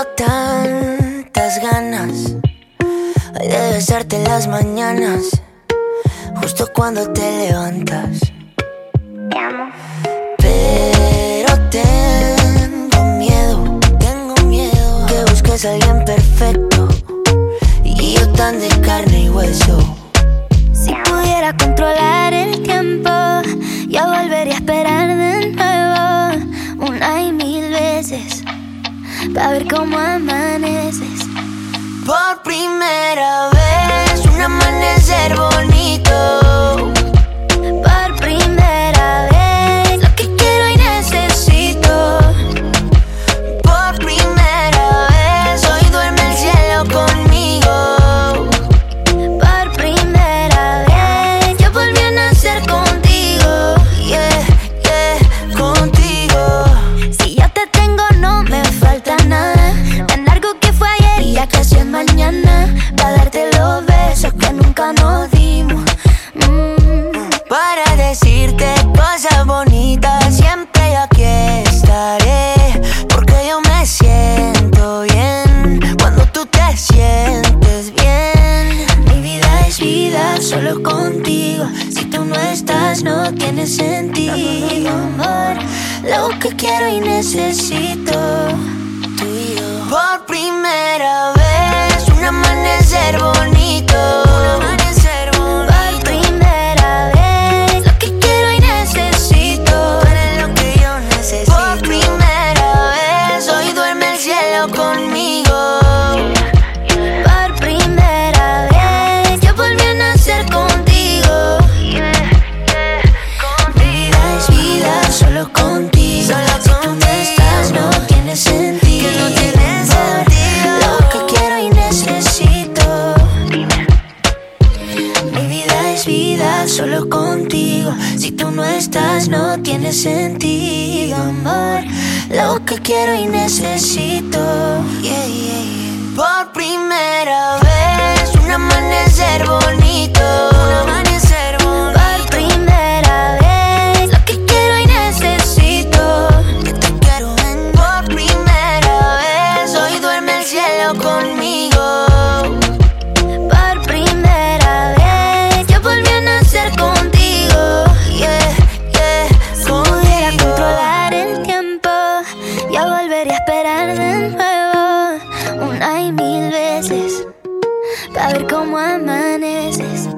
Tengo tantas ganas de besarte en las mañanas, justo cuando te levantas. Te amo. Pero tengo miedo, tengo miedo que busques a alguien perfecto y yo tan de carne y hueso. Si pudiera controlar el para ver cómo amaneces. Por primera vez, Para decirte cosas bonitas, siempre aquí estaré. Porque yo me siento bien cuando tú te sientes bien. Mi vida es vida solo contigo. Si tú no estás, no tiene sentido, amor. Lo que quiero y necesito. Solo contigo. Si tú no estás, no tiene sentido. Que no tiene sentido. Lo que quiero y necesito. Mi vida es vida solo contigo. Si tú no estás, no tiene sentido, amor. Lo que quiero y necesito. Yeah, yeah, yeah. hay mil veces para ver cómo amaneces.